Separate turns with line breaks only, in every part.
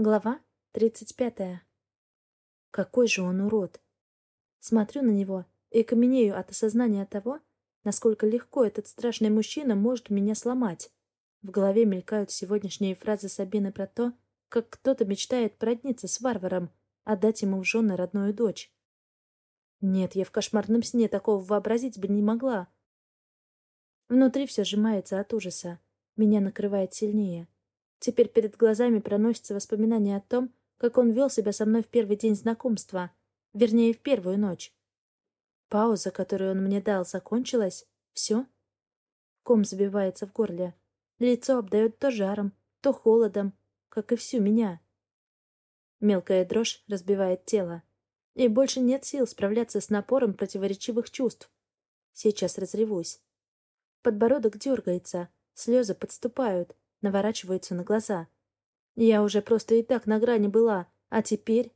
Глава тридцать пятая. Какой же он урод! Смотрю на него и каменею от осознания того, насколько легко этот страшный мужчина может меня сломать. В голове мелькают сегодняшние фразы Сабины про то, как кто-то мечтает продниться с варваром, отдать ему в жены родную дочь. Нет, я в кошмарном сне такого вообразить бы не могла. Внутри все сжимается от ужаса. Меня накрывает сильнее. Теперь перед глазами проносятся воспоминания о том, как он вел себя со мной в первый день знакомства, вернее, в первую ночь. Пауза, которую он мне дал, закончилась. Все? Ком забивается в горле. Лицо обдает то жаром, то холодом, как и всю меня. Мелкая дрожь разбивает тело. И больше нет сил справляться с напором противоречивых чувств. Сейчас разревусь. Подбородок дергается, слезы подступают, наворачиваются на глаза. Я уже просто и так на грани была, а теперь...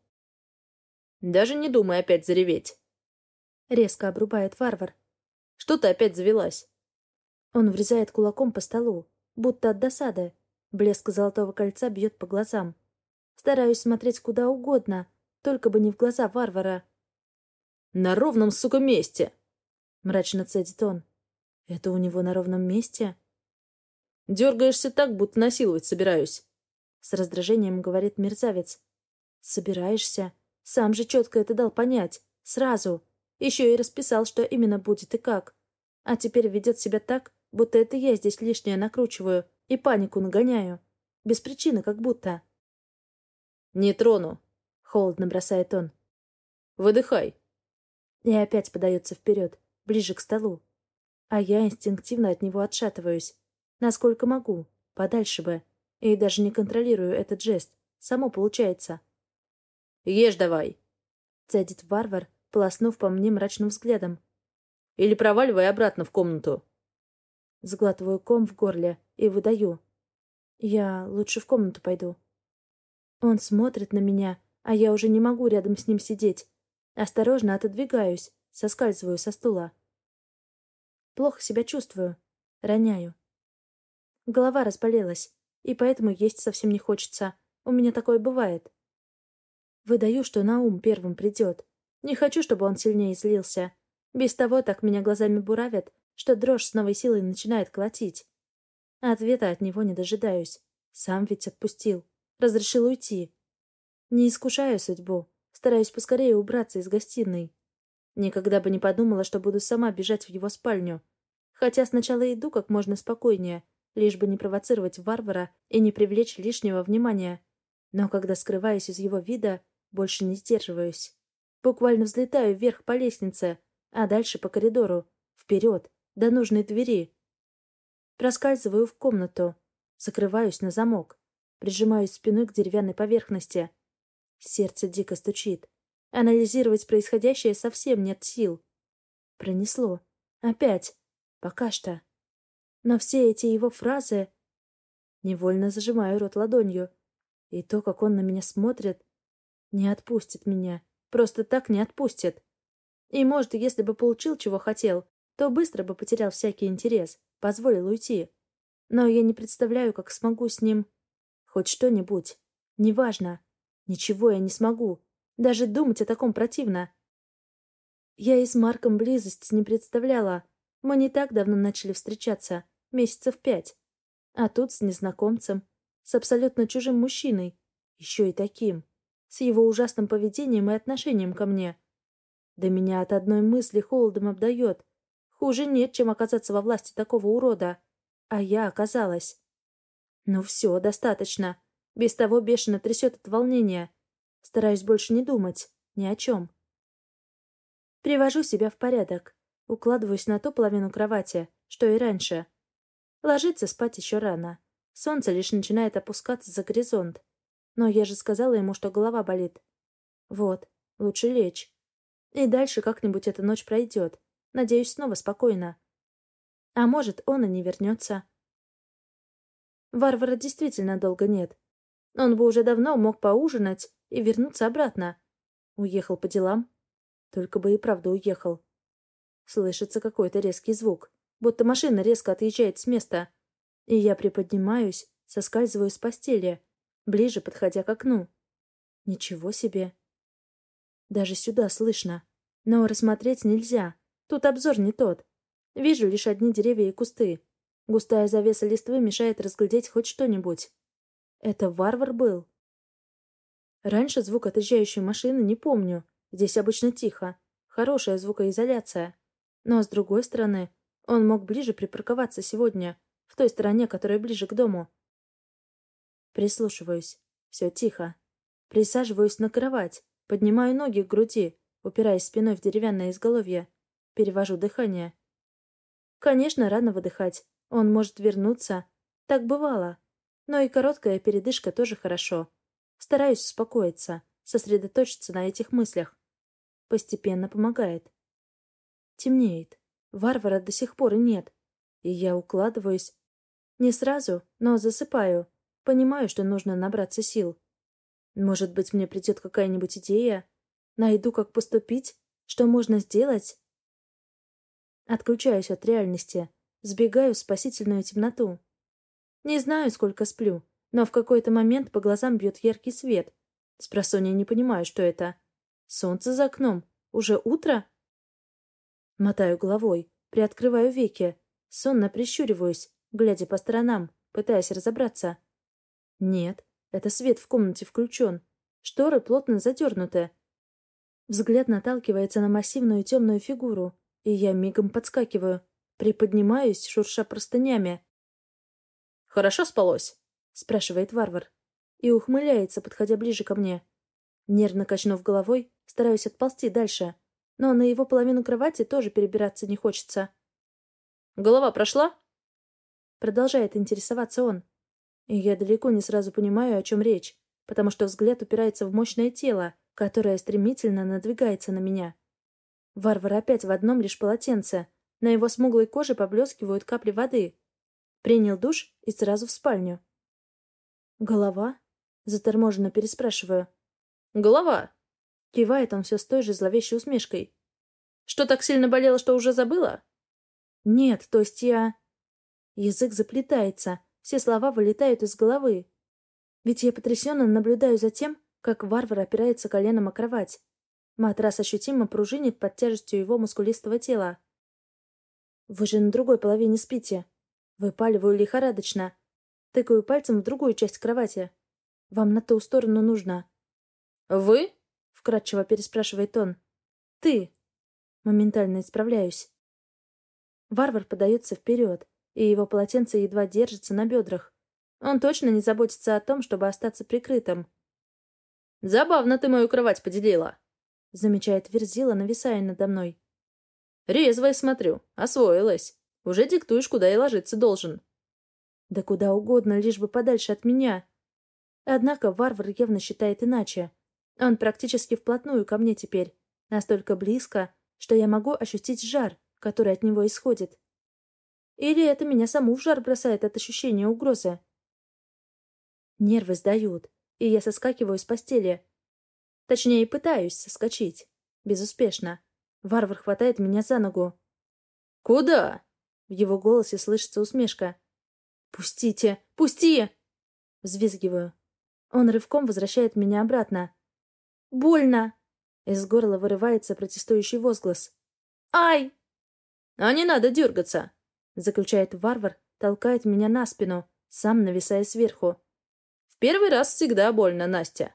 «Даже не думай опять зареветь!»
Резко обрубает варвар.
«Что ты опять завелась?»
Он врезает кулаком по столу, будто от досады. Блеск золотого кольца бьет по глазам. Стараюсь смотреть куда угодно, только бы не в глаза варвара.
«На ровном, сука, месте!»
Мрачно цедит он. «Это у него на ровном месте?»
Дергаешься так, будто насиловать собираюсь.
С раздражением говорит мерзавец. Собираешься? Сам же четко это дал понять. Сразу. Еще и расписал, что именно будет и как. А теперь ведет себя так, будто это я здесь лишнее накручиваю и панику нагоняю. Без причины как будто.
«Не трону», —
холодно бросает он.
«Выдыхай».
И опять подается вперед, ближе к столу. А я инстинктивно от него отшатываюсь. Насколько могу. Подальше бы. И даже не контролирую этот жест. Само получается.
«Ешь давай!»
Цедит варвар, полоснув по мне мрачным взглядом.
«Или проваливай обратно в комнату!»
Сглатываю ком в горле и выдаю. «Я лучше в комнату пойду». Он смотрит на меня, а я уже не могу рядом с ним сидеть. Осторожно отодвигаюсь, соскальзываю со стула. Плохо себя чувствую. Роняю. Голова разболелась, и поэтому есть совсем не хочется. У меня такое бывает. Выдаю, что на ум первым придет. Не хочу, чтобы он сильнее злился. Без того так меня глазами буравят, что дрожь с новой силой начинает колотить. Ответа от него не дожидаюсь. Сам ведь отпустил. Разрешил уйти. Не искушаю судьбу. Стараюсь поскорее убраться из гостиной. Никогда бы не подумала, что буду сама бежать в его спальню. Хотя сначала иду как можно спокойнее, лишь бы не провоцировать варвара и не привлечь лишнего внимания. Но когда скрываюсь из его вида, больше не сдерживаюсь. Буквально взлетаю вверх по лестнице, а дальше по коридору, вперед, до нужной двери. Проскальзываю в комнату, закрываюсь на замок, прижимаюсь спиной к деревянной поверхности. Сердце дико стучит. Анализировать происходящее совсем нет сил. Пронесло. Опять. Пока что. Но все эти его фразы... Невольно зажимаю рот ладонью. И то, как он на меня смотрит, не отпустит меня. Просто так не отпустит. И, может, если бы получил, чего хотел, то быстро бы потерял всякий интерес, позволил уйти. Но я не представляю, как смогу с ним... Хоть что-нибудь. Неважно. Ничего я не смогу. Даже думать о таком противно. Я и с Марком близость не представляла. Мы не так давно начали встречаться месяцев пять. А тут с незнакомцем, с абсолютно чужим мужчиной, еще и таким, с его ужасным поведением и отношением ко мне. Да меня от одной мысли холодом обдает. Хуже нет, чем оказаться во власти такого урода. А я оказалась. Ну все, достаточно. Без того бешено трясет от волнения. Стараюсь больше не думать. Ни о чем. Привожу себя в порядок. Укладываюсь на ту половину кровати, что и раньше. Ложиться спать еще рано. Солнце лишь начинает опускаться за горизонт. Но я же сказала ему, что голова болит. Вот, лучше лечь. И дальше как-нибудь эта ночь пройдет. Надеюсь, снова спокойно. А может, он и не вернется. Варвара действительно долго нет. Он бы уже давно мог поужинать и вернуться обратно. Уехал по делам. Только бы и правда уехал. Слышится какой-то резкий звук будто машина резко отъезжает с места. И я приподнимаюсь, соскальзываю с постели. ближе подходя к окну. Ничего себе. Даже сюда слышно. Но рассмотреть нельзя. Тут обзор не тот. Вижу лишь одни деревья и кусты. Густая завеса листвы мешает разглядеть хоть что-нибудь. Это варвар был? Раньше звук отъезжающей машины не помню. Здесь обычно тихо. Хорошая звукоизоляция. Но, с другой стороны, он мог ближе припарковаться сегодня, в той стороне, которая ближе к дому. Прислушиваюсь. Все тихо. Присаживаюсь на кровать, поднимаю ноги к груди, упираясь спиной в деревянное изголовье. Перевожу дыхание. Конечно, рано выдыхать. Он может вернуться. Так бывало. Но и короткая передышка тоже хорошо. Стараюсь успокоиться, сосредоточиться на этих мыслях. Постепенно помогает. Темнеет. Варвара до сих пор нет. И я укладываюсь. Не сразу, но засыпаю. Понимаю, что нужно набраться сил. Может быть, мне придет какая-нибудь идея? Найду, как поступить? Что можно сделать? Отключаюсь от реальности. Сбегаю в спасительную темноту. Не знаю, сколько сплю, но в какой-то момент по глазам бьет яркий свет. Спросонья не понимаю, что это. Солнце за окном. Уже утро? Мотаю головой, приоткрываю веки, сонно прищуриваюсь, глядя по сторонам, пытаясь разобраться. Нет, это свет в комнате включен. Шторы плотно задернуты. Взгляд наталкивается на массивную темную фигуру, и я мигом подскакиваю, приподнимаюсь, шурша простынями.
«Хорошо спалось?»
— спрашивает варвар. И ухмыляется, подходя ближе ко мне. Нервно качнув головой, стараюсь отползти дальше. Но на его половину кровати тоже перебираться не хочется.
«Голова прошла?»
Продолжает интересоваться он. И я далеко не сразу понимаю, о чем речь, потому что взгляд упирается в мощное тело, которое стремительно надвигается на меня. Варвар опять в одном лишь полотенце. На его смуглой коже поблескивают капли воды, Принял душ и сразу в спальню. «Голова?» — заторможенно переспрашиваю.
«Голова!»
— кивает он все с той же зловещей усмешкой.
«Что так сильно болело, что уже забыла?»
«Нет, то есть я...» Язык заплетается, все слова вылетают из головы. Ведь я потрясенно наблюдаю за тем, как варвар опирается коленом о кровать. Матрас ощутимо пружинит под тяжестью его мускулистого тела. «Вы же на другой половине спите», Выпаливаю лихорадочно. Тыкаю пальцем в другую часть кровати. Вам на ту сторону нужно.
«Вы?»
— вкратчиво переспрашивает он. «Ты!» Моментально исправляюсь. Варвар подается вперед, и его полотенце едва держится на бедрах. Он точно не заботится о том, чтобы остаться прикрытым.
«Забавно ты мою кровать поделила», —
замечает Верзила, нависая надо мной.
«Резвая, смотрю. Освоилась». Уже диктуешь, куда я ложиться должен.
Да куда угодно, лишь бы подальше от меня. Однако варвар явно считает иначе. Он практически вплотную ко мне теперь. Настолько близко, что я могу ощутить жар, который от него исходит. Или это меня саму в жар бросает от ощущения угрозы? Нервы сдают, и я соскакиваю с постели. Точнее, пытаюсь соскочить. Безуспешно. Варвар хватает меня за ногу.
«Куда?»
В его голосе слышится усмешка. «Пустите! Пусти!» Взвизгиваю. Он рывком возвращает меня обратно. «Больно!» Из горла вырывается протестующий возглас. «Ай!»
«А не надо дергаться!»
Заключает варвар, толкает меня на спину, сам нависая сверху.
«В первый раз всегда больно, Настя!»